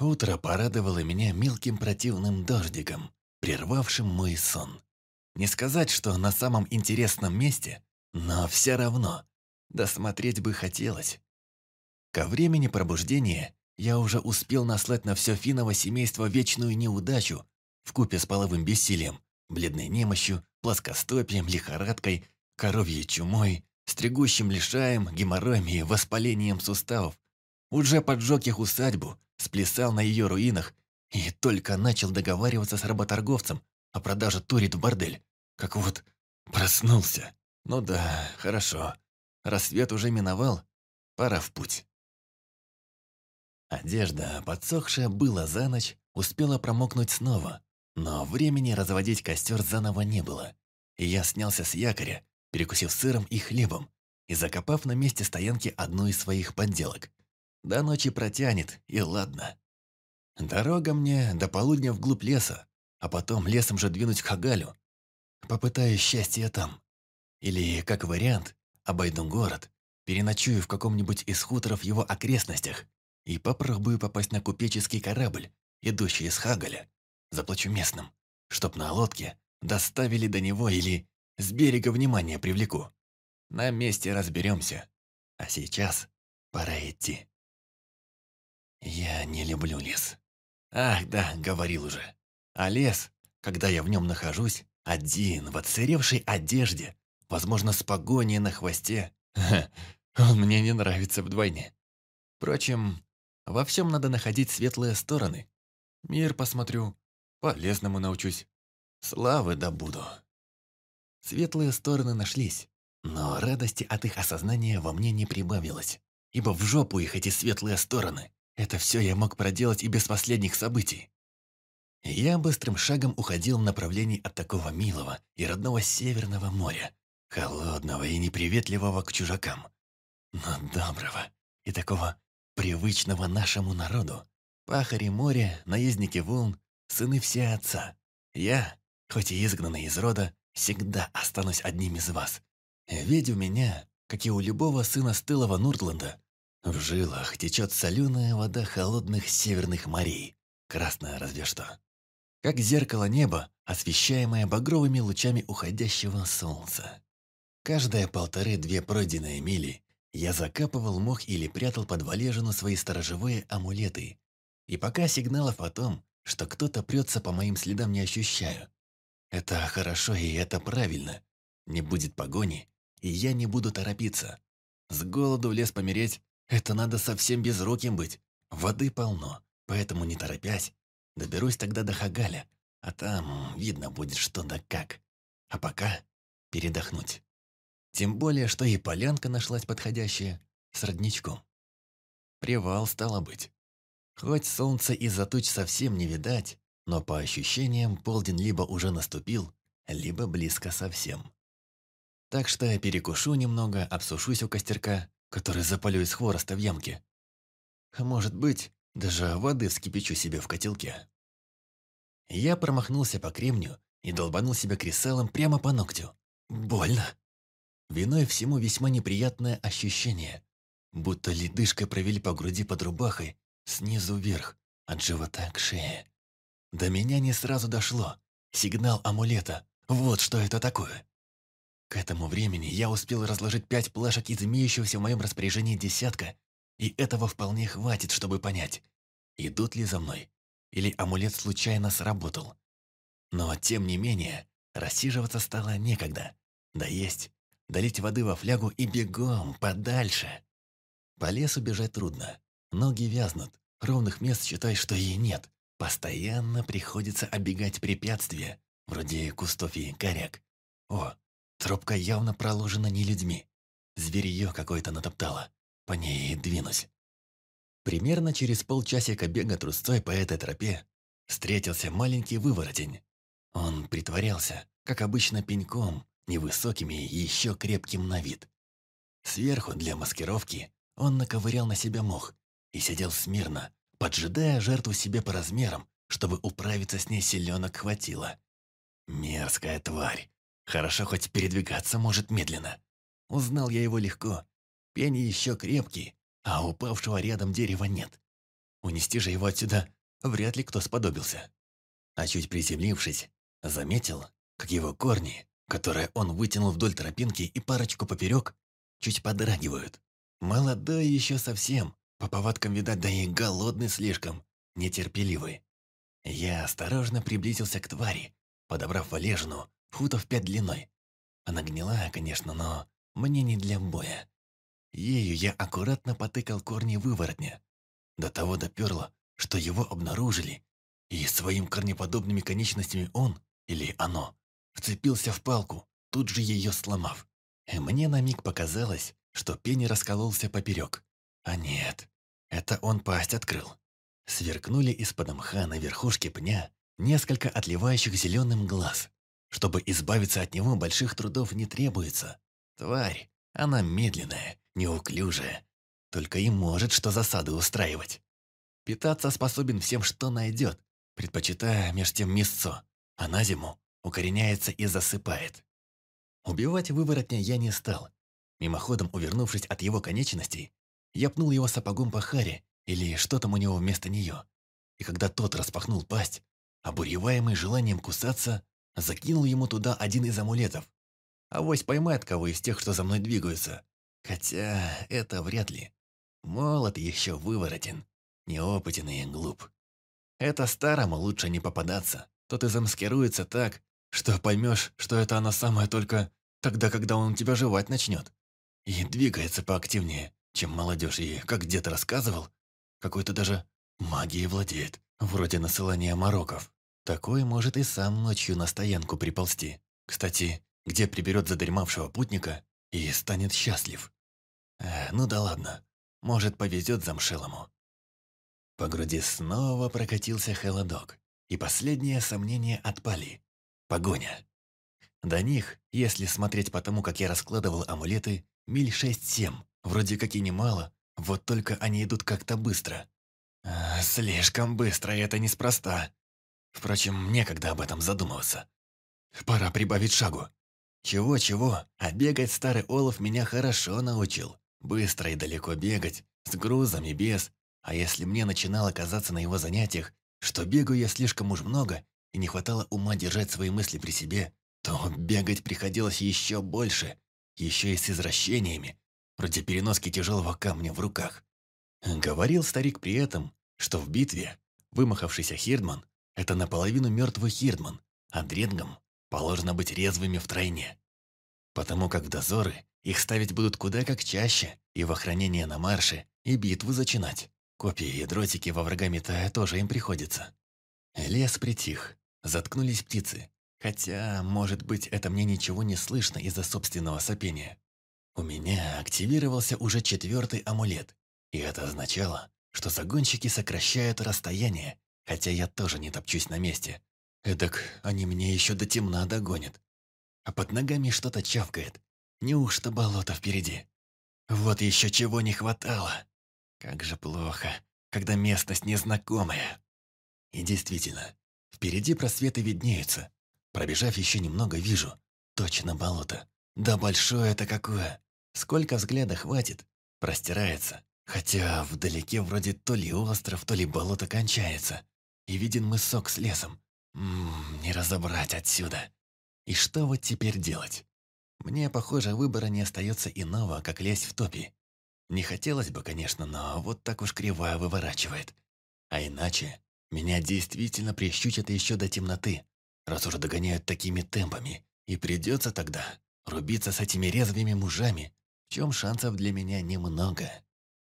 Утро порадовало меня мелким противным дождиком, прервавшим мой сон. Не сказать, что на самом интересном месте, но все равно досмотреть бы хотелось. Ко времени пробуждения я уже успел наслать на все финово семейство вечную неудачу в купе с половым бессилием, бледной немощью, плоскостопием, лихорадкой, коровьей чумой, стригущим лишаем, геморроем и воспалением суставов. Уже поджег их усадьбу, сплясал на ее руинах и только начал договариваться с работорговцем о продаже турит в бордель, как вот проснулся. Ну да, хорошо. Рассвет уже миновал, пора в путь. Одежда, подсохшая была за ночь, успела промокнуть снова, но времени разводить костер заново не было. И я снялся с якоря, перекусив сыром и хлебом, и закопав на месте стоянки одну из своих подделок. До ночи протянет, и ладно. Дорога мне до полудня вглубь леса, а потом лесом же двинуть к Хагалю. Попытаюсь счастье там. Или, как вариант, обойду город, переночую в каком-нибудь из хуторов его окрестностях и попробую попасть на купеческий корабль, идущий из Хагаля. Заплачу местным, чтоб на лодке доставили до него или с берега внимание привлеку. На месте разберемся. А сейчас пора идти. Я не люблю лес. Ах, да, говорил уже. А лес, когда я в нем нахожусь, один, в отсыревшей одежде, возможно, с погоней на хвосте, он мне не нравится вдвойне. Впрочем, во всем надо находить светлые стороны. Мир посмотрю, полезному научусь. Славы добуду. Светлые стороны нашлись, но радости от их осознания во мне не прибавилось. Ибо в жопу их эти светлые стороны. Это все я мог проделать и без последних событий. Я быстрым шагом уходил в направлении от такого милого и родного Северного моря, холодного и неприветливого к чужакам, но доброго и такого привычного нашему народу. Пахари моря, наездники волн, сыны все отца. Я, хоть и изгнанный из рода, всегда останусь одним из вас. Ведь у меня, как и у любого сына стылого Нурдланда, в жилах течет соленая вода холодных северных морей, красная разве что. Как зеркало неба, освещаемое багровыми лучами уходящего солнца. Каждые полторы-две пройденные мили я закапывал мох или прятал под валежину свои сторожевые амулеты. И пока сигналов о том, что кто-то прется по моим следам, не ощущаю. Это хорошо и это правильно. Не будет погони, и я не буду торопиться. С голоду в лес помереть – это надо совсем безруким быть. Воды полно, поэтому не торопясь. Доберусь тогда до Хагаля, а там видно будет что да как. А пока передохнуть. Тем более, что и полянка нашлась подходящая, с родничком. Привал стало быть. Хоть солнце из-за туч совсем не видать, но по ощущениям полдень либо уже наступил, либо близко совсем. Так что я перекушу немного, обсушусь у костерка, который запалю из хвороста в ямке. Может быть, даже воды вскипячу себе в котелке. Я промахнулся по кремню и долбанул себя кресалом прямо по ногтю. Больно. Виной всему весьма неприятное ощущение, будто ледышкой провели по груди под рубахой, снизу вверх, от живота к шее. До меня не сразу дошло. Сигнал амулета. Вот что это такое. К этому времени я успел разложить пять плашек из имеющегося в моем распоряжении десятка, и этого вполне хватит, чтобы понять, идут ли за мной, или амулет случайно сработал. Но, тем не менее, рассиживаться стало некогда. Да есть долить воды во флягу и бегом, подальше. По лесу бежать трудно. Ноги вязнут, ровных мест считай, что и нет. Постоянно приходится оббегать препятствия, вроде кустов и коряк. О, тропка явно проложена не людьми. Зверье какое-то натоптало. По ней и двинусь. Примерно через полчасика бега трусцой по этой тропе встретился маленький выворотень. Он притворялся, как обычно, пеньком, невысоким и еще крепким на вид. Сверху для маскировки он наковырял на себя мох и сидел смирно, поджидая жертву себе по размерам, чтобы управиться с ней силенок хватило. Мерзкая тварь. Хорошо хоть передвигаться может медленно. Узнал я его легко. Пень еще крепкий, а упавшего рядом дерева нет. Унести же его отсюда вряд ли кто сподобился. А чуть приземлившись, заметил, как его корни, которые он вытянул вдоль тропинки и парочку поперек, чуть подрагивают. Молодой еще совсем, по повадкам, видать, да и голодный слишком, нетерпеливый. Я осторожно приблизился к твари, подобрав валежину, футов пять длиной. Она гнилая, конечно, но мне не для боя. Ею я аккуратно потыкал корни выворотня. До того доперло, что его обнаружили, и своим корнеподобными конечностями он, или оно, вцепился в палку, тут же ее сломав. И мне на миг показалось, что пень раскололся поперек. А нет, это он пасть открыл. Сверкнули из-под мха на верхушке пня несколько отливающих зеленым глаз. Чтобы избавиться от него, больших трудов не требуется. Тварь, она медленная, неуклюжая. Только и может что засады устраивать. Питаться способен всем, что найдет, предпочитая меж тем мясцо, а на зиму укореняется и засыпает. Убивать выворотня я не стал. Мимоходом увернувшись от его конечностей, я пнул его сапогом по харе, или что там у него вместо нее. И когда тот распахнул пасть, обуреваемый желанием кусаться, закинул ему туда один из амулетов. Авось поймает кого из тех, что за мной двигаются. Хотя это вряд ли. Молод еще выворотен, неопытен и глуп. Это старому лучше не попадаться. Тот и замаскируется так, что поймешь, что это она самая только тогда, когда он тебя жевать начнет. И двигается поактивнее, чем молодежь, и, как дед рассказывал, какой-то даже магией владеет, вроде насылания мороков. Такой может и сам ночью на стоянку приползти. Кстати, где приберет задремавшего путника и станет счастлив. Э, ну да ладно, может повезет замшелому. По груди снова прокатился холодок, и последние сомнения отпали. Погоня. До них, если смотреть по тому, как я раскладывал амулеты, миль шесть-семь, вроде как и немало, вот только они идут как-то быстро. А, слишком быстро, это неспроста. Впрочем, некогда об этом задумываться. Пора прибавить шагу. Чего-чего, а бегать старый Олаф меня хорошо научил. Быстро и далеко бегать, с грузом и без. А если мне начинало казаться на его занятиях, что бегаю я слишком уж много и не хватало ума держать свои мысли при себе, то бегать приходилось еще больше, еще и с извращениями, вроде переноски тяжелого камня в руках. Говорил старик при этом, что в битве вымахавшийся Хирдман – это наполовину мертвый Хирдман, а дренгам положено быть резвыми втройне. Потому как в дозоры их ставить будут куда как чаще, и в охранение на марше, и битву зачинать. Копии и дротики во врага метая тоже им приходится. Лес притих, заткнулись птицы. Хотя, может быть, это мне ничего не слышно из-за собственного сопения. У меня активировался уже четвертый амулет, и это означало, что загонщики сокращают расстояние, хотя я тоже не топчусь на месте. Эдак они мне еще до темна догонят. А под ногами что-то чавкает. Неужто болото впереди? Вот еще чего не хватало. Как же плохо, когда местность незнакомая. И действительно, впереди просветы виднеются. Пробежав еще немного, вижу. Точно болото. Да большое это какое. Сколько взгляда хватит? Простирается. Хотя вдалеке вроде то ли остров, то ли болото кончается. И виден мысок с лесом. Ммм, не разобрать отсюда. И что вот теперь делать? Мне, похоже, выбора не остается иного, как лезть в топи. Не хотелось бы, конечно, но вот так уж кривая выворачивает. А иначе меня действительно прищучат еще до темноты, раз уже догоняют такими темпами. И придется тогда рубиться с этими резвыми мужами, в чем шансов для меня немного.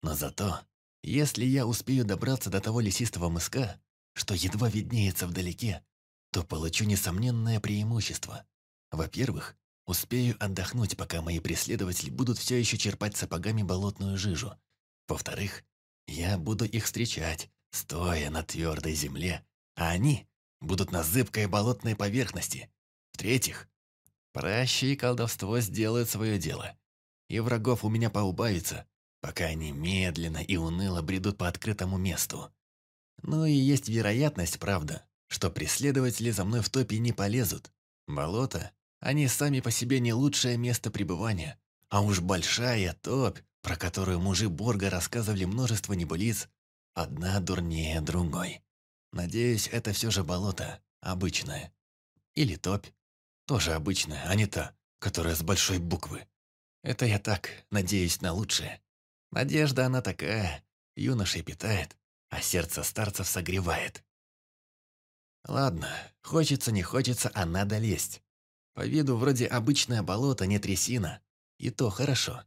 Но зато, если я успею добраться до того лесистого мыска, что едва виднеется вдалеке, то получу несомненное преимущество. Во-первых, успею отдохнуть, пока мои преследователи будут все еще черпать сапогами болотную жижу. Во-вторых, я буду их встречать, стоя на твердой земле, а они будут на зыбкой болотной поверхности. В-третьих, пращи и колдовство сделают свое дело, и врагов у меня поубавится, пока они медленно и уныло бредут по открытому месту. Ну и есть вероятность, правда, что преследователи за мной в топе не полезут. Болото, они сами по себе не лучшее место пребывания, а уж большая топь, про которую мужи Борга рассказывали множество небылиц, одна дурнее другой. Надеюсь, это все же болото, обычное. Или топь, тоже обычная, а не та, которая с большой буквы. Это я так, надеюсь на лучшее. Надежда она такая, юношей питает, а сердце старцев согревает. Ладно, хочется не хочется, а надо лезть. По виду вроде обычное болото, не трясина. И то хорошо.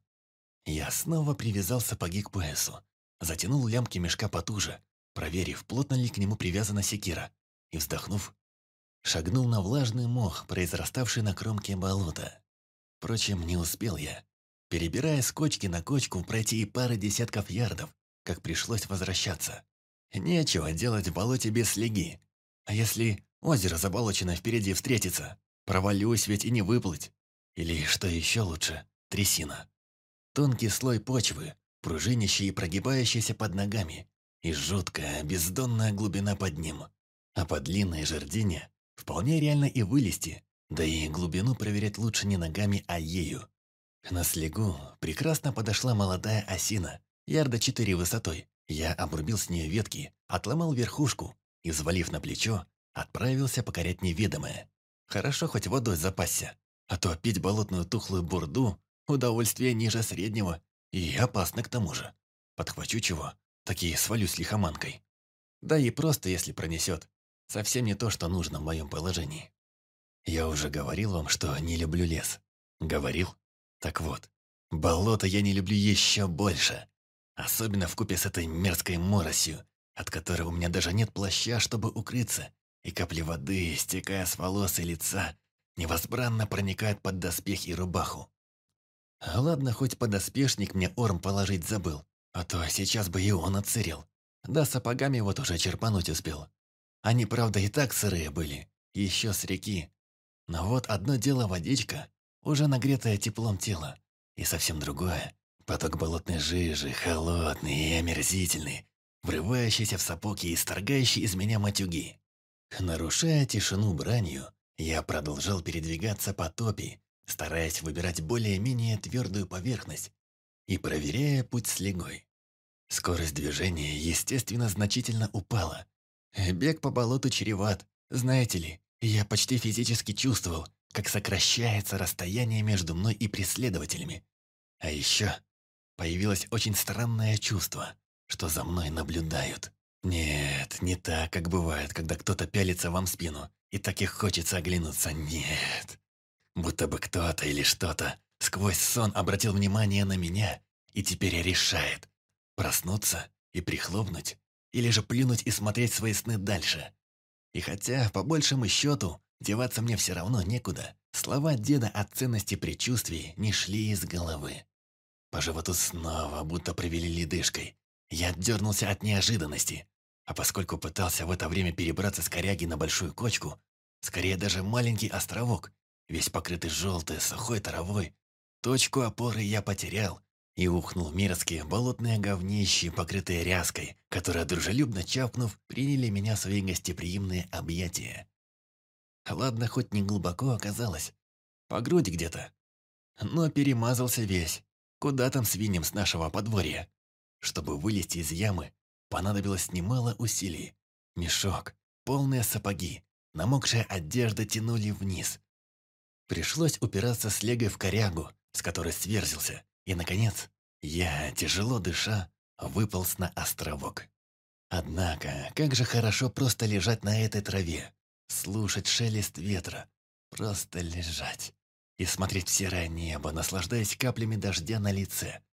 Я снова привязал сапоги к поясу, затянул лямки мешка потуже, проверив, плотно ли к нему привязана секира, и, вздохнув, шагнул на влажный мох, произраставший на кромке болота. Впрочем, не успел я. Перебирая с кочки на кочку, пройти и пары десятков ярдов, как пришлось возвращаться. Нечего делать в болоте без слеги. А если озеро заболочено впереди встретится, провалюсь ведь и не выплыть. Или, что еще лучше, трясина. Тонкий слой почвы, пружинящий и прогибающийся под ногами, и жуткая, бездонная глубина под ним. А по длинной жердине вполне реально и вылезти, да и глубину проверять лучше не ногами, а ею. На слегу прекрасно подошла молодая осина, ярда четыре высотой. Я обрубил с нее ветки, отломал верхушку и, взвалив на плечо, отправился покорять неведомое. Хорошо хоть водой запасся, а то пить болотную тухлую бурду – удовольствие ниже среднего и опасно к тому же. Подхвачу чего, такие свалюсь лихоманкой. Да и просто, если пронесет, совсем не то, что нужно в моем положении. Я уже говорил вам, что не люблю лес. Говорил? Так вот, болото я не люблю еще больше. Особенно в купе с этой мерзкой моросью, от которой у меня даже нет плаща, чтобы укрыться, и капли воды, стекая с волос и лица, невозбранно проникают под доспех и рубаху. Ладно, хоть подоспешник мне орм положить забыл, а то сейчас бы и он отсырел. Да сапогами вот уже черпануть успел. Они, правда, и так сырые были, еще с реки. Но вот одно дело водичка, уже нагретое теплом тела, и совсем другое – поток болотной жижи, холодный и омерзительный, врывающийся в сапог и исторгающий из меня матюги. Нарушая тишину бранью, я продолжал передвигаться по топи, стараясь выбирать более-менее твердую поверхность и проверяя путь с легой. Скорость движения, естественно, значительно упала. Бег по болоту чреват, знаете ли, я почти физически чувствовал, как сокращается расстояние между мной и преследователями. А еще появилось очень странное чувство, что за мной наблюдают. Нет, не так, как бывает, когда кто-то пялится вам в спину, и так и хочется оглянуться. Нет. Будто бы кто-то или что-то сквозь сон обратил внимание на меня и теперь решает, проснуться и прихлопнуть, или же плюнуть и смотреть свои сны дальше. И хотя, по большему счету, деваться мне все равно некуда, слова деда о ценности предчувствий не шли из головы. По животу снова будто провели ледышкой. Я отдернулся от неожиданности, а поскольку пытался в это время перебраться с коряги на большую кочку, скорее даже маленький островок, весь покрытый желтой, сухой травой, точку опоры я потерял и ухнул мерзкие болотные говнищи, покрытые ряской, которые, дружелюбно чапнув, приняли меня в свои гостеприимные объятия. Ладно, хоть не глубоко оказалось, по грудь где-то, но перемазался весь. Куда там свиньям с нашего подворья? Чтобы вылезти из ямы, понадобилось немало усилий. Мешок, полные сапоги, намокшая одежда тянули вниз. Пришлось упираться с легой в корягу, с которой сверзился, и, наконец, я, тяжело дыша, выполз на островок. Однако, как же хорошо просто лежать на этой траве, слушать шелест ветра, просто лежать и смотреть в серое небо, наслаждаясь каплями дождя на лице.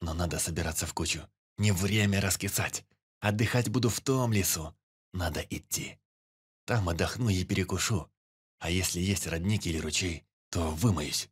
Но надо собираться в кучу. Не время раскисать. Отдыхать буду в том лесу. Надо идти. Там отдохну и перекушу. А если есть родник или ручей, то вымоюсь.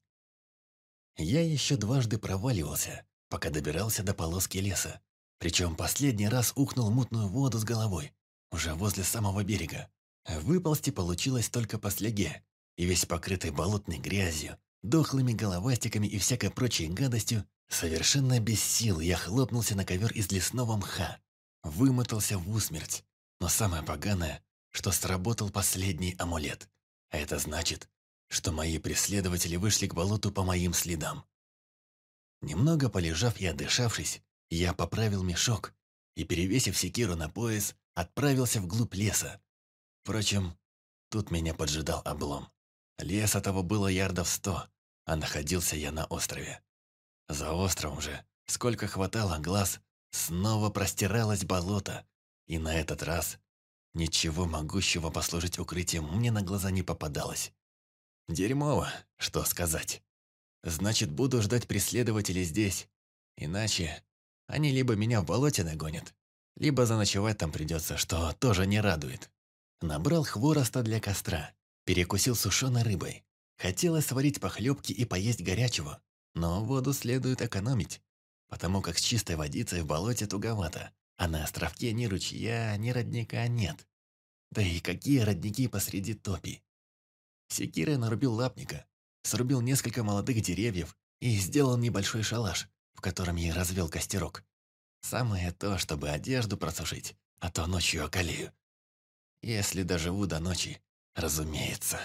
Я еще дважды проваливался, пока добирался до полоски леса. Причем последний раз ухнул мутную воду с головой, уже возле самого берега. Выползти получилось только по слеге, и весь покрытый болотной грязью, дохлыми головастиками и всякой прочей гадостью, совершенно без сил я хлопнулся на ковер из лесного мха, вымотался в усмерть. Но самое поганое, что сработал последний амулет. А это значит, что мои преследователи вышли к болоту по моим следам. Немного полежав и отдышавшись, я поправил мешок и, перевесив секиру на пояс, отправился вглубь леса. Впрочем, тут меня поджидал облом. Леса того было ярдов сто, а находился я на острове. За островом же, сколько хватало глаз, снова простиралось болото, и на этот раз ничего могущего послужить укрытием мне на глаза не попадалось. Дерьмово, что сказать. Значит, буду ждать преследователей здесь. Иначе они либо меня в болоте нагонят, либо заночевать там придется, что тоже не радует. Набрал хвороста для костра, перекусил сушеной рыбой. Хотелось сварить похлебки и поесть горячего, но воду следует экономить, потому как с чистой водицей в болоте туговато, а на островке ни ручья, ни родника нет. Да и какие родники посреди топи? Секирой нарубил лапника, срубил несколько молодых деревьев и сделал небольшой шалаш, в котором я развел костерок. Самое то, чтобы одежду просушить, а то ночью околею. Если доживу до ночи, разумеется.